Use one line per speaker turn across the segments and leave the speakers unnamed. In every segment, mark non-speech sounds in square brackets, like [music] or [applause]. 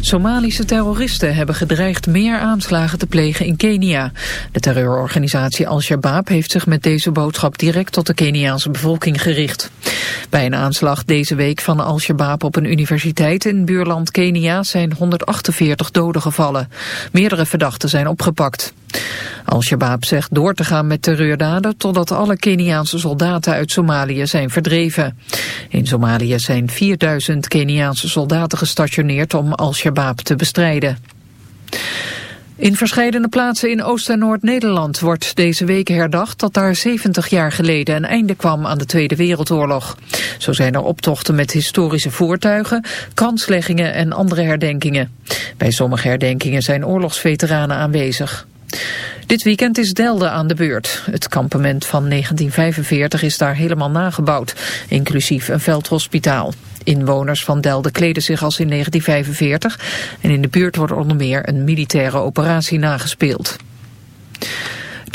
Somalische terroristen hebben gedreigd meer aanslagen te plegen in Kenia. De terreurorganisatie Al-Shabaab heeft zich met deze boodschap direct tot de Keniaanse bevolking gericht. Bij een aanslag deze week van Al-Shabaab op een universiteit in buurland Kenia zijn 148 doden gevallen. Meerdere verdachten zijn opgepakt. Al-Shabaab zegt door te gaan met terreurdaden totdat alle Keniaanse soldaten uit Somalië zijn verdreven. In Somalië zijn 4000 Keniaanse soldaten gestationeerd om Al-Shabaab te bestrijden. In verschillende plaatsen in Oost- en Noord-Nederland wordt deze week herdacht dat daar 70 jaar geleden een einde kwam aan de Tweede Wereldoorlog. Zo zijn er optochten met historische voertuigen, kansleggingen en andere herdenkingen. Bij sommige herdenkingen zijn oorlogsveteranen aanwezig. Dit weekend is Delde aan de beurt. Het kampement van 1945 is daar helemaal nagebouwd, inclusief een veldhospitaal. Inwoners van Delde kleden zich als in 1945 en in de buurt wordt onder meer een militaire operatie nagespeeld.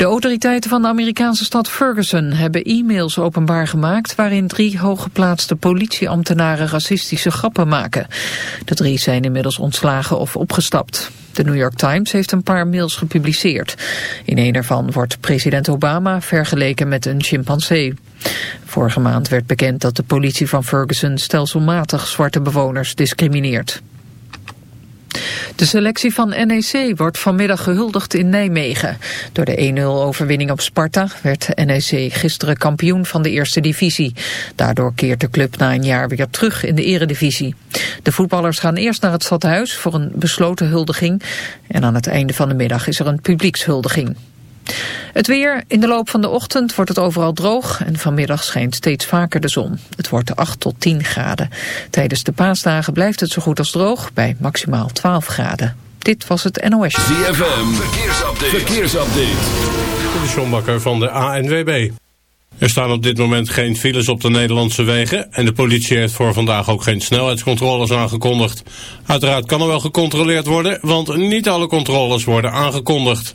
De autoriteiten van de Amerikaanse stad Ferguson hebben e-mails openbaar gemaakt waarin drie hooggeplaatste politieambtenaren racistische grappen maken. De drie zijn inmiddels ontslagen of opgestapt. De New York Times heeft een paar mails gepubliceerd. In een ervan wordt president Obama vergeleken met een chimpansee. Vorige maand werd bekend dat de politie van Ferguson stelselmatig zwarte bewoners discrimineert. De selectie van NEC wordt vanmiddag gehuldigd in Nijmegen. Door de 1-0 overwinning op Sparta werd NEC gisteren kampioen van de eerste divisie. Daardoor keert de club na een jaar weer terug in de eredivisie. De voetballers gaan eerst naar het stadhuis voor een besloten huldiging. En aan het einde van de middag is er een publiekshuldiging. Het weer. In de loop van de ochtend wordt het overal droog en vanmiddag schijnt steeds vaker de zon. Het wordt 8 tot 10 graden. Tijdens de paasdagen blijft het zo goed als droog bij maximaal 12 graden. Dit was het NOS.
ZFM. Verkeersupdate. Verkeersupdate.
De Sjombakker van de ANWB. Er staan op dit moment geen files op de Nederlandse wegen... en de politie heeft voor vandaag ook geen snelheidscontroles aangekondigd. Uiteraard kan er wel gecontroleerd worden... want niet alle controles worden aangekondigd.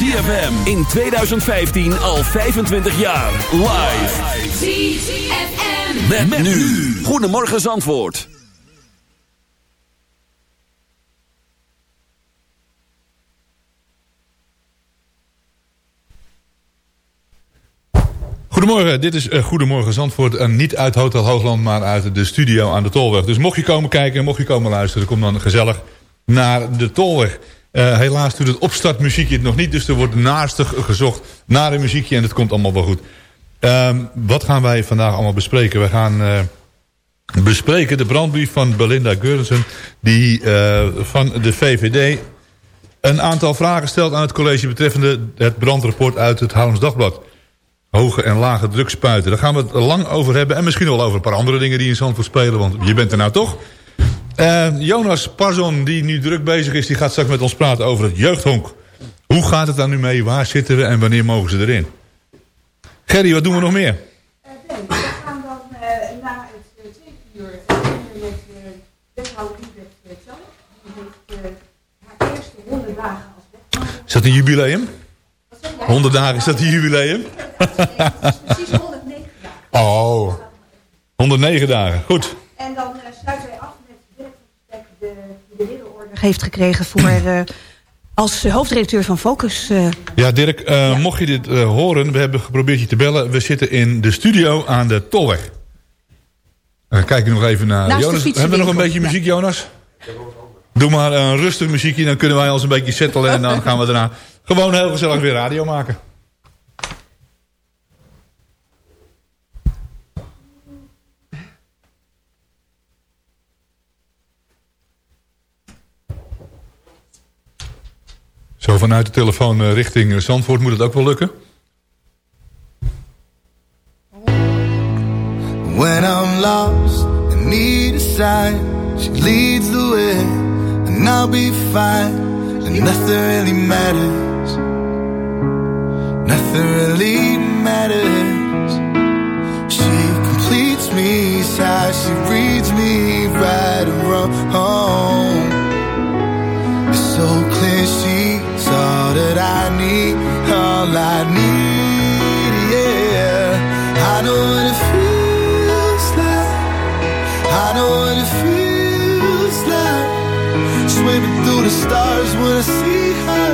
ZFM in 2015 al 25 jaar. Live.
ZFM.
Met, met nu. Goedemorgen Zandvoort.
Goedemorgen, dit is uh, Goedemorgen Zandvoort. Uh, niet uit Hotel Hoogland, maar uit de studio aan de Tolweg. Dus mocht je komen kijken, mocht je komen luisteren... kom dan gezellig naar de Tolweg. Uh, helaas doet het opstartmuziekje het nog niet, dus er wordt naastig gezocht naar een muziekje en het komt allemaal wel goed. Uh, wat gaan wij vandaag allemaal bespreken? We gaan uh, bespreken de brandbrief van Belinda Geurensen, die uh, van de VVD een aantal vragen gesteld aan het college... betreffende het brandrapport uit het Haarlems Dagblad. Hoge en lage drukspuiten. Daar gaan we het lang over hebben. En misschien wel over een paar andere dingen die in Zandvoort spelen. Want je bent er nou toch. Uh, Jonas Parzon, die nu druk bezig is... die gaat straks met ons praten over het jeugdhonk. Hoe gaat het daar nu mee? Waar zitten we en wanneer mogen ze erin? Gerry, wat doen we nog meer?
Uh, we gaan dan uh, na het tweede uur met wethouder Liebert Tjallik. Die heeft haar eerste 100 dagen als wethouder.
Is dat een jubileum? 100 dagen, is dat een jubileum?
precies 109 dagen.
Oh, 109 dagen, goed.
En dan uh, sluiten wij af met Dirk van de, de ridderorde heeft gekregen voor... Uh, als hoofdredacteur van Focus. Uh,
ja, Dirk, ja. mocht je dit horen, we hebben geprobeerd je te bellen. We zitten in de studio aan de Tolweg. Dan kijk ik nog even naar
Naast
Jonas. Hebben we nog een beetje muziek, ja. Jonas? Doe maar een rustig muziekje, dan kunnen wij ons een beetje settelen... en dan [laughs] gaan we daarna gewoon heel gezellig weer radio maken. Zo vanuit de telefoon richting Zandvoort moet het ook wel lukken.
When I'm lost and need a sign. She leads the way and I'll be fine. And nothing really matters. Nothing really matters. She completes me side She reads me right and wrong. It's so clear she's all that I need All I need, yeah. I know what it feels like. I know what it feels like. Swimming through the stars when I see her.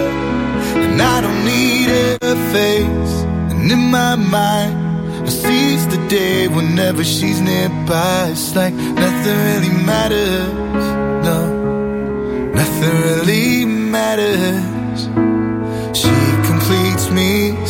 And I don't need her face. And in my mind I seize the day whenever she's nearby. It's like nothing really matters No. Nothing really matters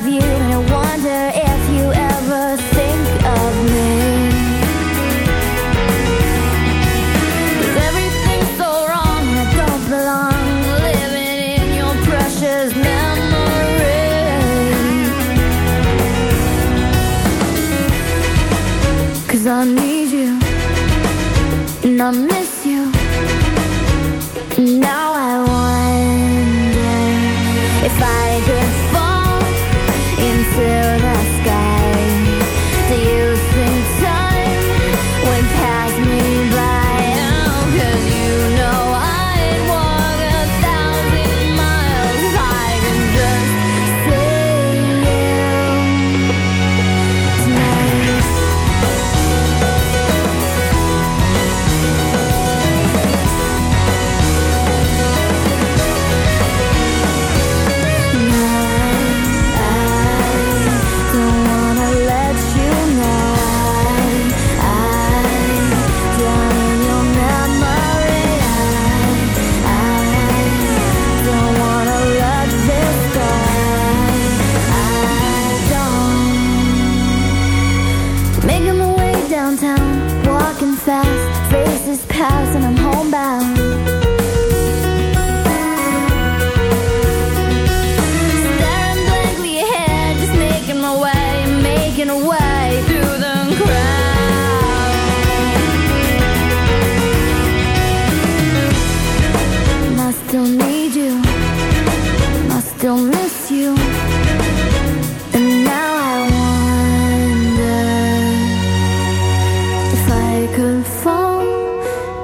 love you. Could fall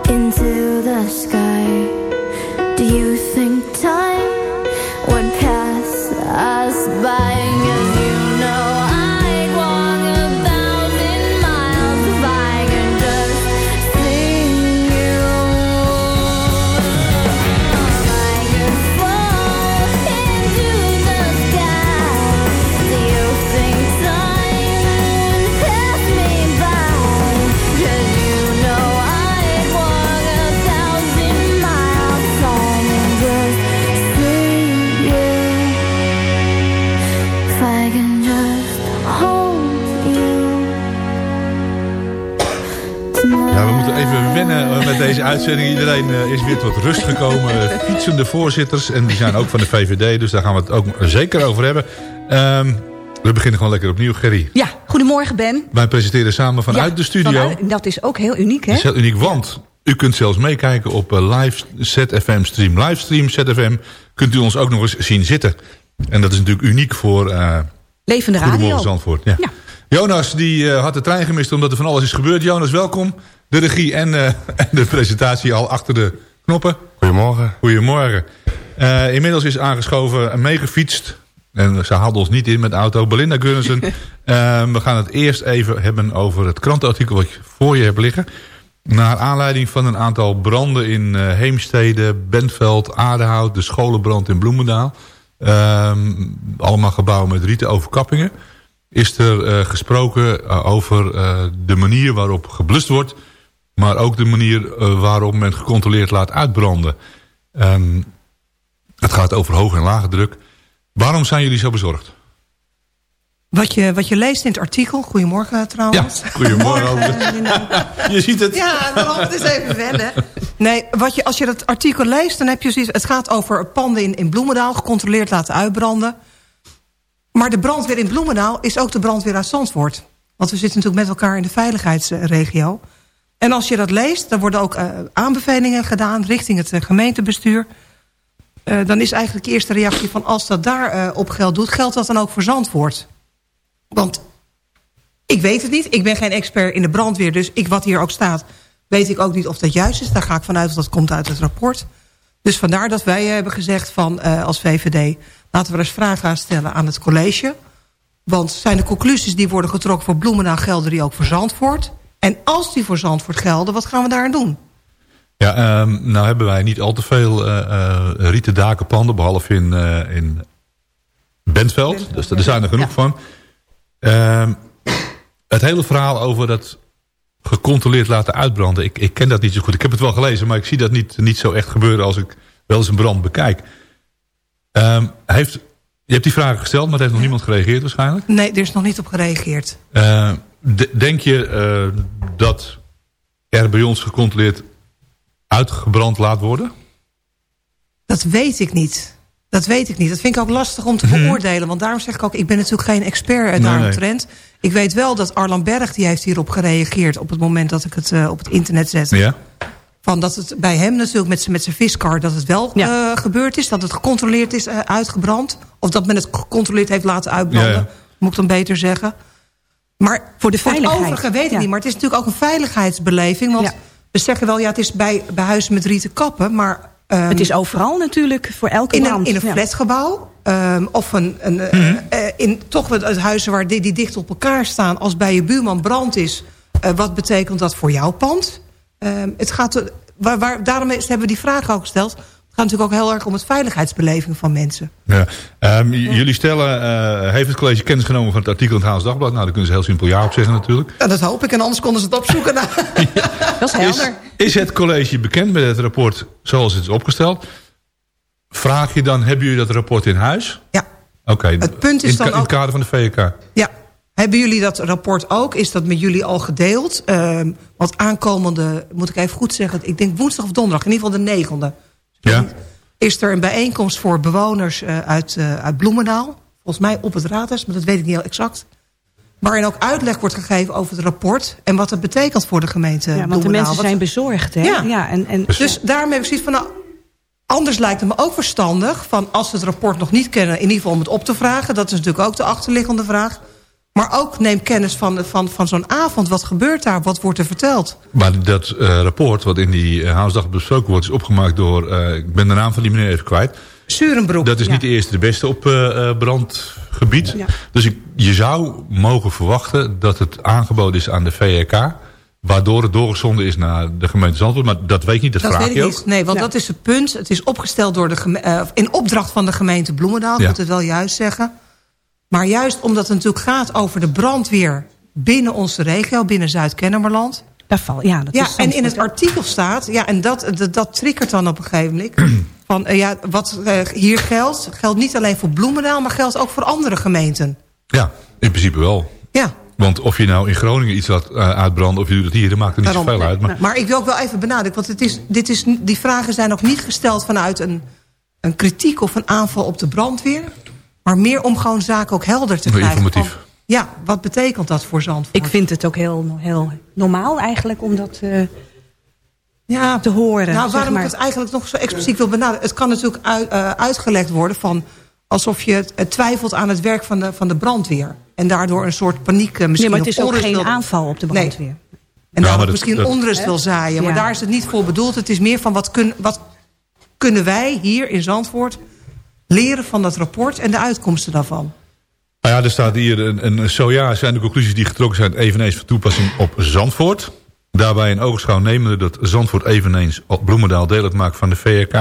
into the sky.
Met deze uitzending. Iedereen eh, is weer tot rust gekomen. Eh, Fietsende voorzitters. En die zijn ook van de VVD. Dus daar gaan we het ook zeker over hebben. Ehm, we beginnen gewoon lekker opnieuw, Gerry.
Ja, goedemorgen Ben.
Wij presenteren samen vanuit
Ja,
de studio.
vanuit- dat is ook heel uniek, hè?
Dat is heel uniek, want u kunt zelfs meekijken op eh, live ZFM stream. Livestream ZFM kunt u ons ook nog eens zien zitten. En dat is natuurlijk uniek voor
Levende
Goedemorgen
radio.
Zandvoort. Ja. Jonas die had de trein gemist omdat er van alles is gebeurd. Jonas, welkom. De regie en, eh, [laughs] en de presentatie al achter de knoppen.
Goedemorgen.
Goedemorgen. Eh, inmiddels is aangeschoven en meegefietst. En ze haalde ons niet in met de auto. Belinda Gunnison. [laughs] Eh, we gaan het eerst even hebben over het krantenartikel wat je voor je hebt liggen. Naar aanleiding van een aantal branden in eh, Heemstede, Bentveld, Aardehout... de scholenbrand in Bloemendaal. Ehm, allemaal gebouwen met rieten overkappingen. Is er eh, gesproken over eh, de manier waarop geblust wordt... maar ook de manier eh, waarop men gecontroleerd laat uitbranden. Ehm, het gaat over hoge en lage druk. Waarom zijn jullie zo bezorgd?
Wat je, wat je leest in het artikel, goedemorgen trouwens.
Ja, goedemorgen. [laughs] Je ziet het.
Ja, daarom het is even wennen. Nee, wat je, als je dat artikel leest, dan heb je zoiets... Het gaat over panden in, in Bloemendaal, gecontroleerd laten uitbranden. Maar de brandweer in Bloemendaal is ook de brandweer uit Zandvoort. Want we zitten natuurlijk met elkaar in de veiligheidsregio. En als je dat leest, dan worden ook uh, aanbevelingen gedaan... richting het uh, gemeentebestuur. Uh, dan is eigenlijk de eerste reactie van... als dat daar op geld doet, geldt dat dan ook voor Zandvoort? Want ik weet het niet. Ik ben geen expert in de brandweer. Dus ik, wat hier ook staat, weet ik ook niet of dat juist is. Daar ga ik vanuit dat dat komt uit het rapport. Dus vandaar dat wij hebben gezegd van als VVD... laten we eens vragen gaan stellen aan het college... Want zijn de conclusies die worden getrokken voor Bloemendaal... gelden die ook voor Zandvoort? En als die voor Zandvoort gelden, wat gaan we daar doen?
Ja, um, nou hebben wij niet al te veel uh, uh, rieten dakenpanden... behalve in, uh, in Bentveld. Bentveld. Dus er zijn er genoeg ja. van. Um, het hele verhaal over dat gecontroleerd laten uitbranden... Ik, ik ken dat niet zo goed. Ik heb het wel gelezen, maar ik zie dat niet, niet zo echt gebeuren... als ik wel eens een brand bekijk. Um, heeft je hebt die vragen gesteld, maar er heeft nog niemand gereageerd waarschijnlijk?
Nee, er is nog niet op gereageerd.
Uh, denk je uh, dat er bij ons gecontroleerd uitgebrand laat worden?
Dat weet ik niet. Dat weet ik niet. Dat vind ik ook lastig om te
Mhm.
beoordelen. Want daarom zeg ik ook, ik ben natuurlijk geen expert
Nee,
daaromtrent. Ik weet wel dat Arlan Berg, die heeft hierop gereageerd... op het moment dat ik het uh, op het internet zette.
Ja.
Van dat het bij hem natuurlijk met, met zijn viskar... dat het wel ja. uh, gebeurd is, dat het gecontroleerd is uh, uitgebrand. Of dat men het gecontroleerd heeft laten uitbranden. Ja, ja. Moet ik dan beter zeggen. Maar
voor de veiligheid.
Het overige weet ik niet. Maar het is natuurlijk ook een veiligheidsbeleving. Want we zeggen wel, ja, het is bij, bij huizen met rieten kappen. Maar
Um, het is overal natuurlijk, voor elke
in. Een, in een flatgebouw. Um, of een, een, mm -hmm. uh, in toch het huizen waar die, die dicht op elkaar staan. Als bij je buurman brand is, uh, wat betekent dat voor jouw pand? Um, het gaat, waar, waar, daarom hebben we die vraag ook gesteld. Het gaat natuurlijk ook heel erg om het veiligheidsbeleving van mensen.
Ja. Um, ja. Jullie stellen, uh, heeft het college kennis genomen van het artikel in het Haals Dagblad? Nou, daar kunnen ze heel simpel ja op zeggen natuurlijk.
Ja, dat hoop ik, en anders konden ze het opzoeken. ja. [laughs] [laughs] Dat is helder.
Is, is, het college bekend met het rapport zoals het is opgesteld? Vraag je dan, hebben jullie dat rapport in huis?
Ja.
Oké, okay.
het punt is
in,
dan
in het kader van de VK?
Ja. Hebben jullie dat rapport ook? Is dat met jullie al gedeeld? Um, want aankomende, moet ik even goed zeggen... ik denk woensdag of donderdag, in ieder geval de negende...
Ja.
is er een bijeenkomst voor bewoners uh, uit, uh, uit Bloemendaal. Volgens mij op het raadhuis, maar dat weet ik niet heel exact. Waarin ook uitleg wordt gegeven over het rapport... en wat het betekent voor de gemeente
Ja, want de mensen zijn bezorgd, hè?
Ja,
ja en, en...
dus daarmee heb ik zoiets van... Nou, anders lijkt het me ook verstandig... van als we het rapport nog niet kennen... in ieder geval om het op te vragen. Dat is natuurlijk ook de achterliggende vraag... Maar ook neem kennis van, van, van zo'n avond. Wat gebeurt daar? Wat wordt er verteld?
Maar dat uh, rapport wat in die uh, Haasdag besproken wordt... is opgemaakt door... Uh, ik ben de naam van die meneer even kwijt.
Surenbroek.
Dat is
ja.
niet de eerste de beste op brandgebied. Ja. Dus ik, je zou mogen verwachten dat het aangeboden is aan de VRK... waardoor het doorgezonden is naar de gemeente Zandvoort. Maar dat weet ik niet, dat,
dat
vraag
weet
je ook.
Niet. Nee, want ja. dat is het punt. Het is opgesteld door de in opdracht van de gemeente Bloemendaal. Ik moet het wel juist zeggen. Maar juist omdat het natuurlijk gaat over de brandweer binnen onze regio, binnen Zuid-Kennemerland.
Ja, dat
ja
is
en in het artikel staat, ja, en dat, dat, dat triggert dan op een gegeven moment. [clears throat] van, uh, ja, wat uh, hier geldt, geldt niet alleen voor Bloemendaal, maar geldt ook voor andere gemeenten.
Ja, in principe wel.
Ja.
Want of je nou in Groningen iets laat uh, uitbranden of je doet het hier, dat maakt er niet
Daarom,
zoveel uit. Maar...
maar ik wil ook wel even benadrukken, want het is, dit is, die vragen zijn ook niet gesteld vanuit een, een kritiek of een aanval op de brandweer. Maar meer om gewoon zaken ook helder te krijgen.
Informatief.
Van, ja, wat betekent dat voor Zandvoort?
Ik vind het ook heel, heel normaal eigenlijk om dat uh,
ja,
te horen.
Nou, waarom
maar.
ik het eigenlijk nog zo expliciet wil benadrukken. Het kan natuurlijk uit, uh, uitgelegd worden van alsof je twijfelt aan het werk van de, van de brandweer. En daardoor een soort paniek uh, misschien
Nee, maar het is ook geen
wil...
aanval op de brandweer. Nee.
En ja, daarom misschien dat, onrust wil zaaien. Maar ja. daar is het niet voor bedoeld. Het is meer van wat, kun, wat kunnen wij hier in Zandvoort leren van dat rapport en de uitkomsten daarvan.
Nou ja, er staat hier een, een zo ja zijn de conclusies die getrokken zijn eveneens van toepassing op Zandvoort. Daarbij in oogschouw nemende dat Zandvoort eveneens Bloemendaal deel uitmaakt van de VRK.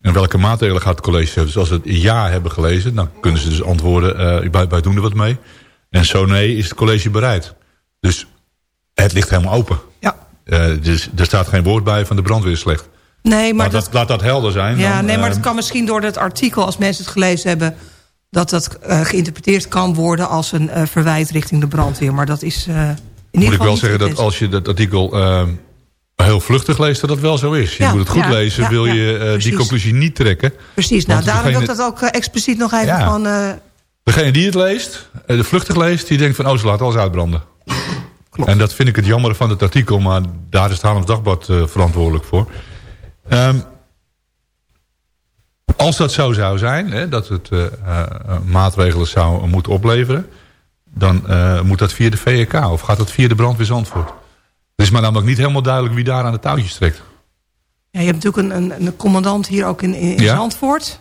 En welke maatregelen gaat het college hebben? Dus als ze het ja hebben gelezen, dan kunnen ze dus antwoorden, uh, wij, wij doen er wat mee. En zo nee, is het college bereid. Dus het ligt helemaal open.
Ja.
Uh, dus er staat geen woord bij van de brandweer slecht.
Nee, maar
laat dat, laat dat helder zijn.
Ja,
dan,
nee, maar
uh,
het kan misschien door het artikel, als mensen het gelezen hebben... dat dat uh, geïnterpreteerd kan worden als een uh, verwijt richting de brandweer. Maar dat is uh, in
Moet ik wel zeggen dat als je dat artikel heel vluchtig leest... dat dat wel zo is. Je
ja,
moet het goed
ja,
lezen,
ja,
wil je die conclusie niet trekken.
Precies, nou daarom wil ik dat ook expliciet nog even van...
Degene die het leest, eh, de vluchtig leest, die denkt van... oh, ze laat alles uitbranden. En dat vind ik het jammer van het artikel... maar daar is het Haarlems Dagblad eh, verantwoordelijk voor. Ehm, als dat zo zou zijn, hè, dat het eh, eh, maatregelen zou moeten opleveren... dan eh, moet dat via de VK of gaat dat via de brandweer Zandvoort. Het is maar namelijk niet helemaal duidelijk wie daar aan de touwtjes trekt.
Ja, je hebt natuurlijk een, een, een commandant hier ook in, in, in
Ja.
Zandvoort.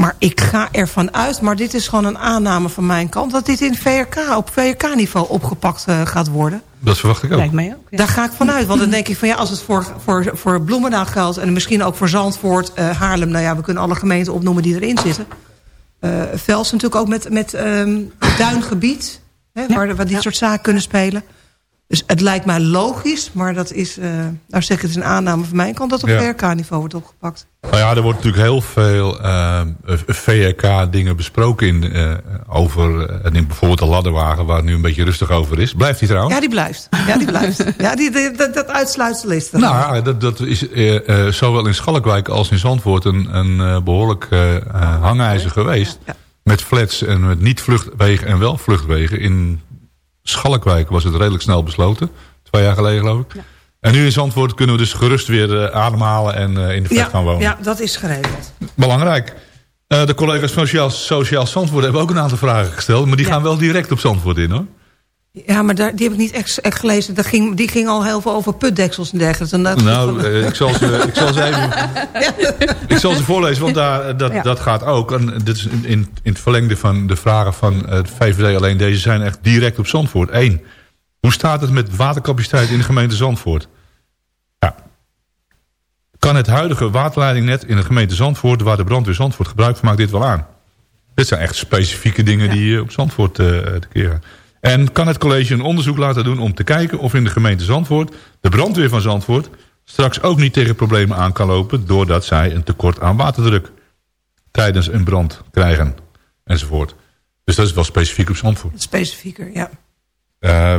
Maar ik ga ervan uit, maar dit is gewoon een aanname van mijn kant... dat dit in VRK, op VRK-niveau opgepakt eh, gaat worden.
Dat verwacht ik ook.
Lijkt mij ook.
Daar ga ik vanuit. Want dan denk ik van ja, als het voor, voor, voor Bloemendaal geldt... en misschien ook voor Zandvoort, eh, Haarlem... nou ja, we kunnen alle gemeenten opnoemen die erin zitten. Eh Vels natuurlijk ook met, met ehm, duingebied... Hè, waar, waar dit soort zaken kunnen spelen. Dus het lijkt mij logisch, maar dat is... eh nou zeg ik, het is een aanname van mijn kant... dat op
Ja.
VRK-niveau wordt opgepakt.
Nou ja, er wordt natuurlijk heel veel eh, VRK-dingen besproken in, eh, over in bijvoorbeeld de ladderwagen, waar het nu een beetje rustig over is. Blijft die trouwens?
Ja, die blijft. Ja, die blijft. [laughs] Ja, die, die- dat, dat uitsluitsel is er.
Nou, ja, dat, dat is zowel in Schalkwijk als in Zandvoort een, een eh, behoorlijk eh, eh, hangijzer geweest. Met flats en met niet vluchtwegen en wel vluchtwegen. In Schalkwijk was het redelijk snel besloten. Twee jaar geleden geloof ik. En nu in Zandvoort kunnen we dus gerust weer eh, ademhalen en eh, in de
ja,
gaan wonen.
ja, dat is geregeld.
Belangrijk. Eh, de collega's van Sociaal, Sociaal Zandvoort hebben ook een aantal vragen gesteld. Maar die gaan wel direct op Zandvoort in hoor.
Ja, maar daar, die heb ik niet echt, echt gelezen. Dat ging, die ging al heel veel over putdeksels en dergelijke. En dat-
Nou, eh, ik, zal ze, ik, zal ze even, ik zal ze voorlezen, want daar, dat,
Ja.
dat gaat ook. En dit is in, in, het verlengde van de vragen van het VVD. Alleen deze zijn echt direct op Zandvoort. Eén, hoe staat het met watercapaciteit in de gemeente Zandvoort? Ja. Kan het huidige waterleidingnet in de gemeente Zandvoort... waar de brandweer Zandvoort gebruik van maakt, dit wel aan? Dit zijn echt specifieke dingen die eh, op Zandvoort eh te keren. En kan het college een onderzoek laten doen om te kijken of in de gemeente Zandvoort... de brandweer van Zandvoort straks ook niet tegen problemen aan kan lopen... doordat zij een tekort aan waterdruk tijdens een brand krijgen enzovoort. Dus dat is wel specifiek op Zandvoort.
Specifieker, ja.
Eh,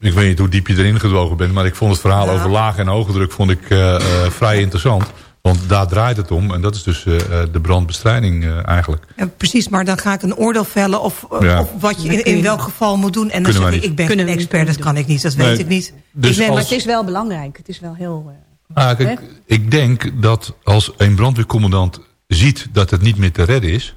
ik weet niet hoe diep je erin gedwogen bent... maar ik vond het verhaal
Ja.
over lage en hoge druk vond ik, eh, eh, vrij interessant. Want daar draait het om. En dat is dus eh, eh, de brandbestrijding eh, eigenlijk.
ja. Precies, maar dan ga ik een oordeel vellen... of, of
Ja.
wat je in, in welk geval moet doen. En dan zeg ik, ik ben
niet,
expert, dat kan ik niet. Dat weet ik niet.
dus
ik
als-
Maar het is wel belangrijk. Het is wel heel... eh,
Ah, kijk, ik denk dat als een brandweercommandant ziet dat het niet meer te redden is...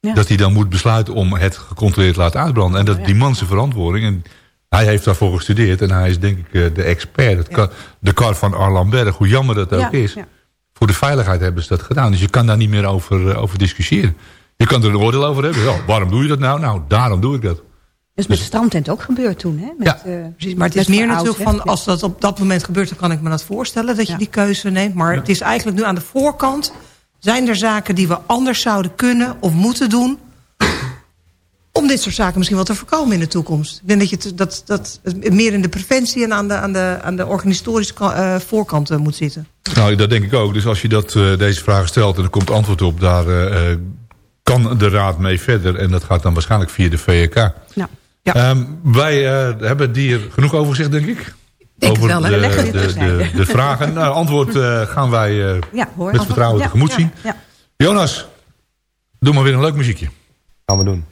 Ja.
dat hij dan moet besluiten om het gecontroleerd te laten uitbranden. En dat
ja.
die man zijn verantwoording... En hij heeft daarvoor gestudeerd en hij is denk ik de expert. Kan- de kar van Arlan Berg, hoe jammer dat ook
Ja,
is. Voor de veiligheid hebben ze dat gedaan. Dus je kan daar niet meer over, eh, over discussiëren. Je kan er een oordeel over hebben. Ja, waarom doe je dat nou? Nou, daarom doe ik dat.
Dat is met de strandtent ook gebeurd toen. Hè? Met,
Ja.
eh,
Precies, maar het is meer natuurlijk van... als dat op dat moment gebeurt, dan kan ik me dat voorstellen... dat je
Ja.
die keuze neemt. Maar het is eigenlijk nu aan de voorkant... zijn er zaken die we anders zouden kunnen of moeten doen... om dit soort zaken misschien wel te voorkomen in de toekomst. Ik denk dat je het- dat, dat meer in de preventie... en aan de, aan de, aan de organisatorische eh, voorkant eh, moet zitten.
Nou, dat denk ik ook. Dus als je dat, eh, deze vraag stelt en er komt antwoord op... daar eh, eh, kan de raad mee verder. En dat gaat dan waarschijnlijk via de VK.
Nou,
Ja.
Ehm, wij eh, hebben hier genoeg over gezegd, denk ik.
Denk het
over
wel, hè?
de, de,
dit
de, de vragen. Nou, antwoord eh, gaan wij eh,
ja, hoor.
met vertrouwen
Ja,
tegemoet
ja,
zien.
ja.
Jonas, doe maar weer een leuk muziekje.
Gaan we doen.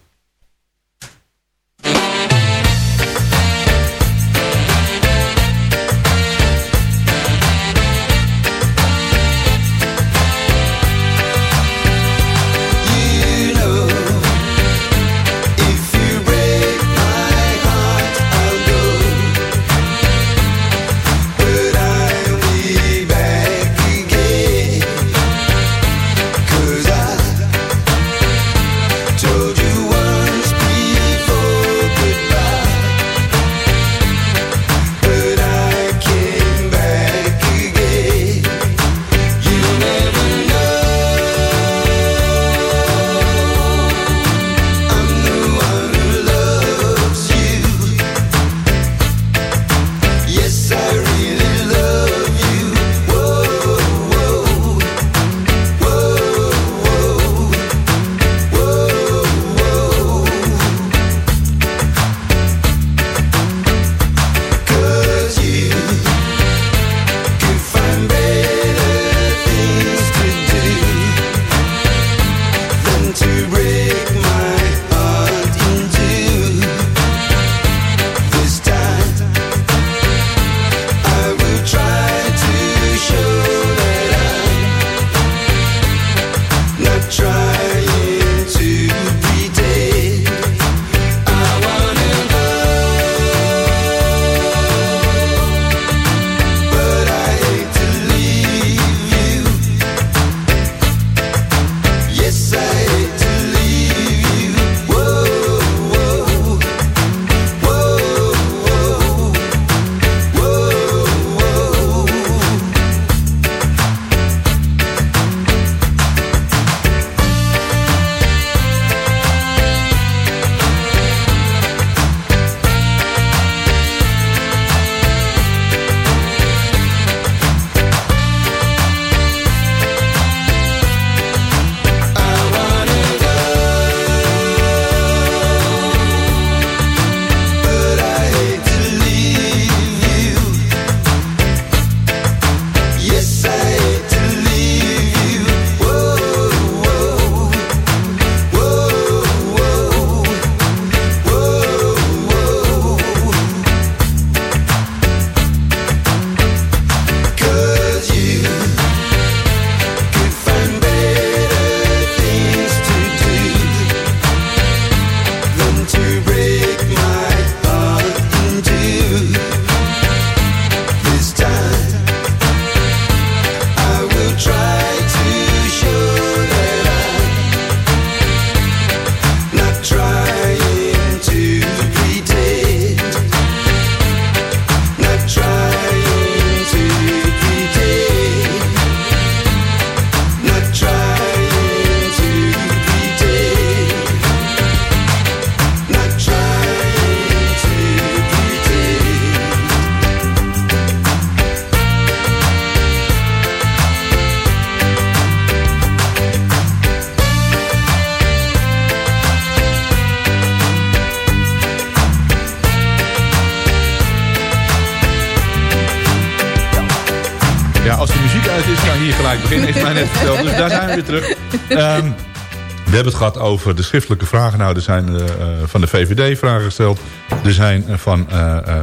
Over de schriftelijke vragen. Nou, er zijn uh, van de VVD vragen gesteld. Er zijn uh, van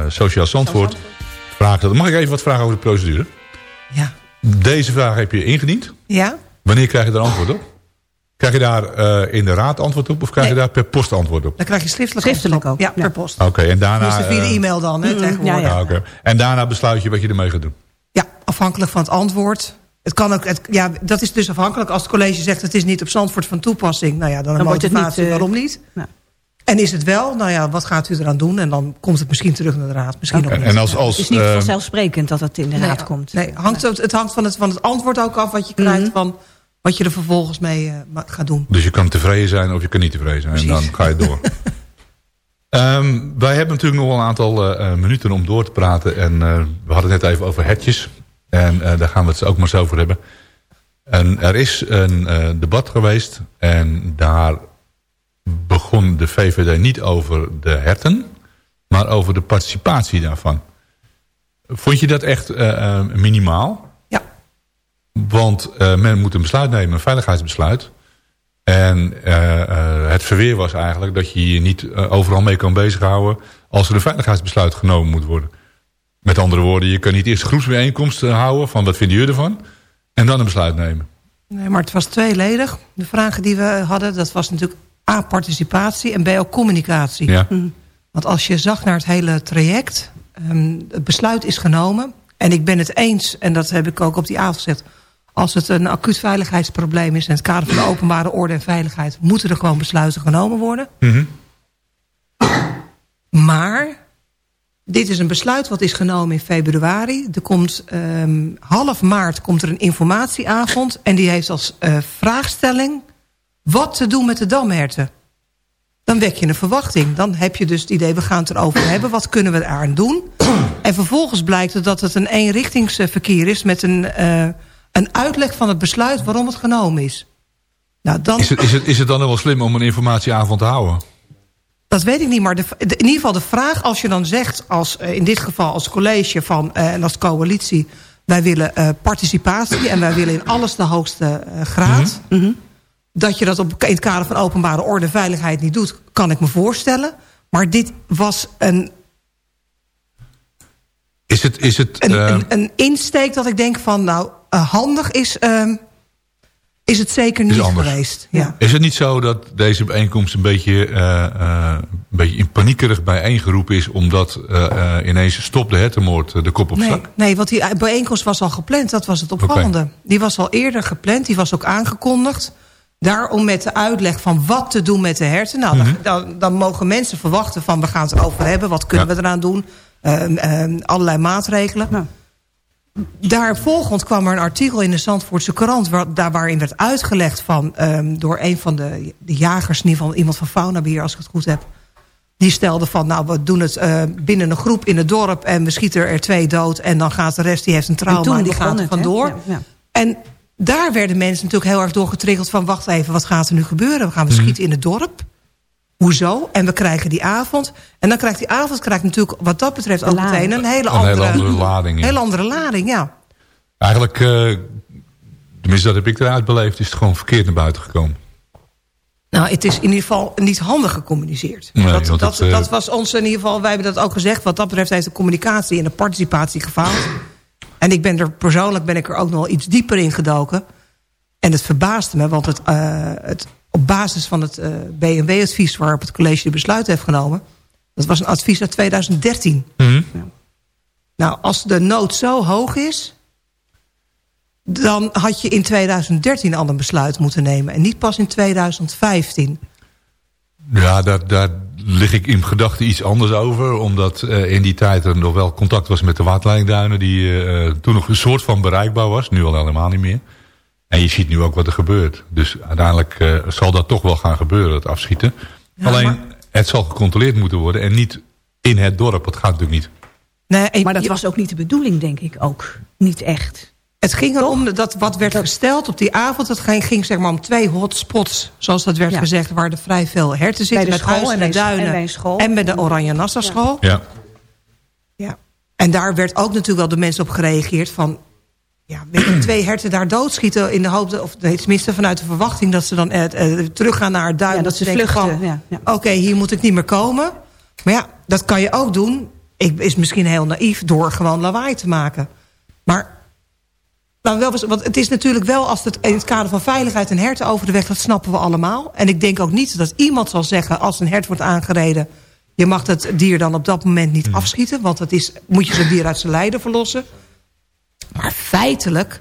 Sociaal Zandvoort vragen gesteld. Mag ik even wat vragen over de procedure?
Ja.
Deze vraag heb je ingediend.
Ja.
Wanneer krijg je daar antwoord op? Krijg je daar uh, in de raad antwoord op of krijg nee. je daar per post antwoord op?
Dan krijg je schriftelijk,
schriftelijk
ook. Ja, per post.
Oké, okay, en daarna...
Dus via de e-mail dan, hè, mm, tegenwoordig. Ja,
ja. Okay. En daarna besluit je wat je ermee gaat doen?
Ja, afhankelijk van het antwoord. Het kan ook, het, ja, dat is dus afhankelijk. Als het college zegt het is niet op Zandvoort van toepassing... nou ja, dan, dan wordt het niet, uh, waarom niet? Ja. En is het wel, nou ja, wat gaat u eraan doen? En dan komt het misschien terug naar de raad. Misschien
okay.
ook
en als, als,
het is niet vanzelfsprekend dat het in de
nee,
raad komt.
Nee, hangt, het hangt van het, van het antwoord ook af wat je krijgt... Mm -hmm. van wat je er vervolgens mee uh, gaat doen.
Dus je kan tevreden zijn of je kan niet tevreden zijn. Precies. En dan ga je door. um, [laughs] wij hebben natuurlijk nog wel een aantal uh, minuten om door te praten. En uh, we hadden het net even over hetjes. En daar gaan we het ook maar zo over hebben. En er is een debat geweest. En daar begon de VVD niet over de herten. Maar over de participatie daarvan. Vond je dat echt minimaal? Want uh, men moet een besluit nemen, een veiligheidsbesluit. En het verweer was eigenlijk dat je je niet overal mee kan bezighouden... als er een veiligheidsbesluit genomen moet worden. Met andere woorden, je kan niet eerst groepsbijeenkomsten houden... van wat vinden jullie ervan, en dan een besluit nemen.
Nee, maar het was tweeledig. De vragen die we hadden, dat was natuurlijk A, participatie... en B, ook communicatie.
Ja.
Want als je zag naar het hele traject... Um, het besluit is genomen... en ik ben het eens, en dat heb ik ook op die avond gezegd als het een acuut veiligheidsprobleem is... in het kader van de openbare orde en veiligheid... moeten er gewoon besluiten genomen worden.
Mm -hmm.
Maar dit is een besluit wat is genomen in februari. Er komt, um, half maart komt er een informatieavond... en die heeft als uh, vraagstelling... wat te doen met de damherten. Dan wek je een verwachting. Dan heb je dus het idee, we gaan het erover [clears throat] hebben. Wat kunnen we eraan doen? En vervolgens blijkt het dat het een eenrichtingsverkeer is... met een... Uh, een uitleg van het besluit waarom het genomen is. Nou, dan...
is, het, is, het, is het dan wel slim om een informatieavond te houden?
Dat weet ik niet, maar de, de, in ieder geval de vraag... als je dan zegt, als, uh, in dit geval als college van, uh, en als coalitie... wij willen uh, participatie en wij willen in alles de hoogste graad...
Mm -hmm.
dat je dat op, in het kader van openbare orde en veiligheid niet doet... kan ik me voorstellen. Maar dit was een...
Is het, is het,
een, een, een insteek dat ik denk van... nou handig is, uh, is het zeker niet geweest. Ja.
Is het niet zo dat deze bijeenkomst een beetje, uh, uh, een beetje in paniekerig bijeengeroepen is... omdat ineens stop de hertenmoord de kop op
nee,
stak?
Nee, want die bijeenkomst was al gepland. Dat was het opvallende. Okay. Die was al eerder gepland. Die was ook aangekondigd. Daarom met de uitleg van wat te doen met de herten. Nou, mm -hmm. dan, dan, dan, mogen mensen verwachten van we gaan het erover hebben. Wat kunnen ja. we eraan doen? allerlei maatregelen. Nou daar volgend kwam er een artikel in de Zandvoortse krant... Waar, daar waarin werd uitgelegd van, um, door een van de, de jagers... in ieder geval iemand van Faunabeheer, als ik het goed heb... die stelde van, nou, we doen het uh, binnen een groep in het dorp... en we schieten er twee dood en dan gaat de rest... die heeft een trauma en die gaat er vandoor. Ja, ja. En daar werden mensen natuurlijk heel erg door getriggerd van... wacht even, wat gaat er nu gebeuren? We gaan we mm -hmm. schieten in het dorp... Hoezo? En we krijgen die avond. En dan krijgt die avond krijgt natuurlijk wat dat betreft ook meteen een hele
een
andere,
hele andere lading.
Ja. Hele andere lading, ja.
Eigenlijk, uh, tenminste dat heb ik eruit beleefd, is het gewoon verkeerd naar buiten gekomen.
Nou, het is in ieder geval niet handig gecommuniceerd.
Nee,
dat, dat,
het, uh...
dat, was ons in ieder geval, wij hebben dat ook gezegd. Wat dat betreft heeft de communicatie en de participatie gefaald. En ik ben er persoonlijk ben ik er ook nog wel iets dieper in gedoken. En het verbaasde me, want het, uh, het op basis van het uh, BMW-advies... waarop het college de besluit heeft genomen... dat was een advies uit 2013.
Mm -hmm.
ja. Nou, als de nood zo hoog is... dan had je in 2013 al een besluit moeten nemen... en niet pas in 2015.
Ja, daar, daar lig ik in gedachten iets anders over. Omdat uh, in die tijd er nog wel contact was met de waterleidingduinen... die uh, toen nog een soort van bereikbaar was. Nu al helemaal niet meer. En je ziet nu ook wat er gebeurt. Dus uiteindelijk uh, zal dat toch wel gaan gebeuren, het afschieten. Ja, Alleen, maar... het zal gecontroleerd moeten worden. En niet in het dorp. Dat gaat natuurlijk niet.
Nee, ik, maar dat was ook niet de bedoeling, denk ik ook. Niet echt.
Het ging erom dat wat werd dat... gesteld op die avond... het ging, ging zeg maar om twee hotspots, zoals dat werd ja. gezegd... waar er vrij veel herten zitten. Met school en de duinen. En bij, school. en bij de Oranje Nassau school.
Ja.
ja. En daar werd ook natuurlijk wel de mensen op gereageerd van ja, weet je, twee herten daar doodschieten in de hoop, dat- of nee, tenminste vanuit de verwachting dat ze dan eh, eh, teruggaan naar het duin.
Ja, dat ze
denken
vluchten, ja, ja.
Oké, hier moet ik niet meer komen. Maar ja, dat kan je ook doen. Ik is misschien heel naïef door gewoon lawaai te maken. Maar nou, wel, want het is natuurlijk wel als het in het kader van veiligheid een hert over de weg, dat snappen we allemaal. En ik denk ook niet dat iemand zal zeggen als een hert wordt aangereden, je mag het dier dan op dat moment niet afschieten, want dat is, moet je zo'n dier uit zijn lijden verlossen. Maar feitelijk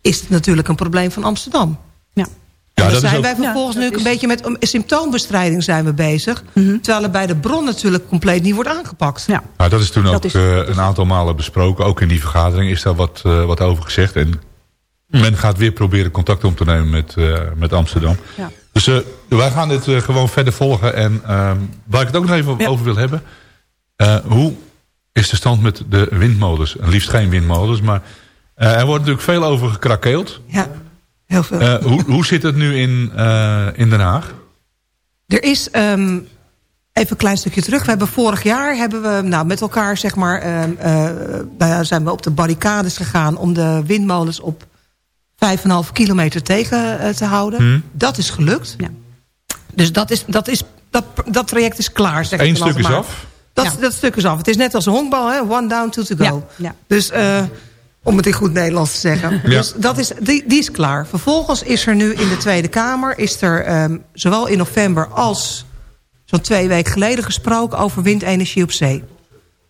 is het natuurlijk een probleem van Amsterdam.
Ja.
En
Ja,
dan
dat is
zijn
ook-
wij vervolgens
Ja,
nu een beetje met symptoombestrijding zijn we bezig. Terwijl er bij de bron natuurlijk compleet niet wordt aangepakt.
Ja.
Nou, dat is toen
Dat
ook
is-
eh, een aantal malen besproken. Ook in die vergadering is daar wat, eh, wat over gezegd. En men gaat weer proberen contact om te nemen met, eh, met Amsterdam.
Ja.
Dus eh, wij gaan dit gewoon verder volgen. En ehm, waar ik het ook nog even
Ja.
over wil hebben. eh, hoe is de stand met de windmolens? En liefst geen windmolens. Maar eh, er wordt natuurlijk veel over gekrakeeld.
Ja, heel veel.
Eh, hoe, hoe zit het nu in, eh, in Den Haag?
Er is, ehm, even een klein stukje terug. We hebben vorig jaar hebben we nou, met elkaar, zeg maar, ehm, eh, nou ja, zijn we op de barricades gegaan om de windmolens op 5,5 kilometer tegen te houden.
Hmm.
Dat is gelukt.
Ja.
Dus dat, is, dat, is, dat, dat traject is klaar. Zeg ik
Eén stuk is
maar.
af.
Dat,
Ja.
dat stuk is af. Het is net als een honkbal, hè? one down, two to go.
Ja, ja.
Dus eh, om het in goed Nederlands te zeggen. Dus dat is, die, die is klaar. Vervolgens is er nu in de Tweede Kamer... is er ehm, zowel in november als zo'n twee weken geleden gesproken... over windenergie op zee.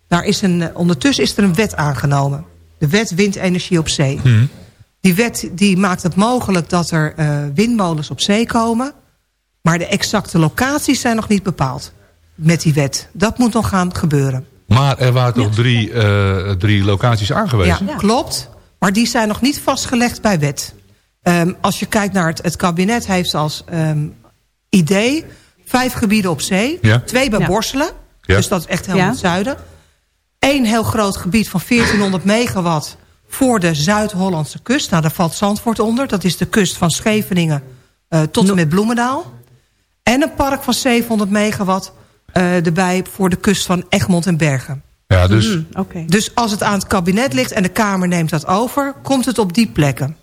Daar is een, eh, ondertussen is er een wet aangenomen. De wet windenergie op zee. Die wet die maakt het mogelijk dat er eh, windmolens op zee komen... maar de exacte locaties zijn nog niet bepaald met die wet. Dat moet nog gaan gebeuren.
Maar er waren toch drie, eh, drie locaties aangewezen?
Ja, klopt. Maar die zijn nog niet vastgelegd bij wet. Ehm, als je kijkt naar het, het kabinet heeft als ehm, idee... vijf gebieden op zee.
Ja.
Twee bij
Ja.
Borselen.
Ja.
Dus dat is echt helemaal
Ja.
het zuiden. Eén heel groot gebied van 1400 megawatt... voor de Zuid-Hollandse kust. Nou, daar valt Zandvoort onder. Dat is de kust van Scheveningen eh, tot en met Bloemendaal. En een park van 700 megawatt... eh, erbij voor de kust van Egmond en Bergen.
Ja, dus
Mm, Oké.
Dus als het aan het kabinet ligt en de Kamer neemt dat over... komt het op die plekken.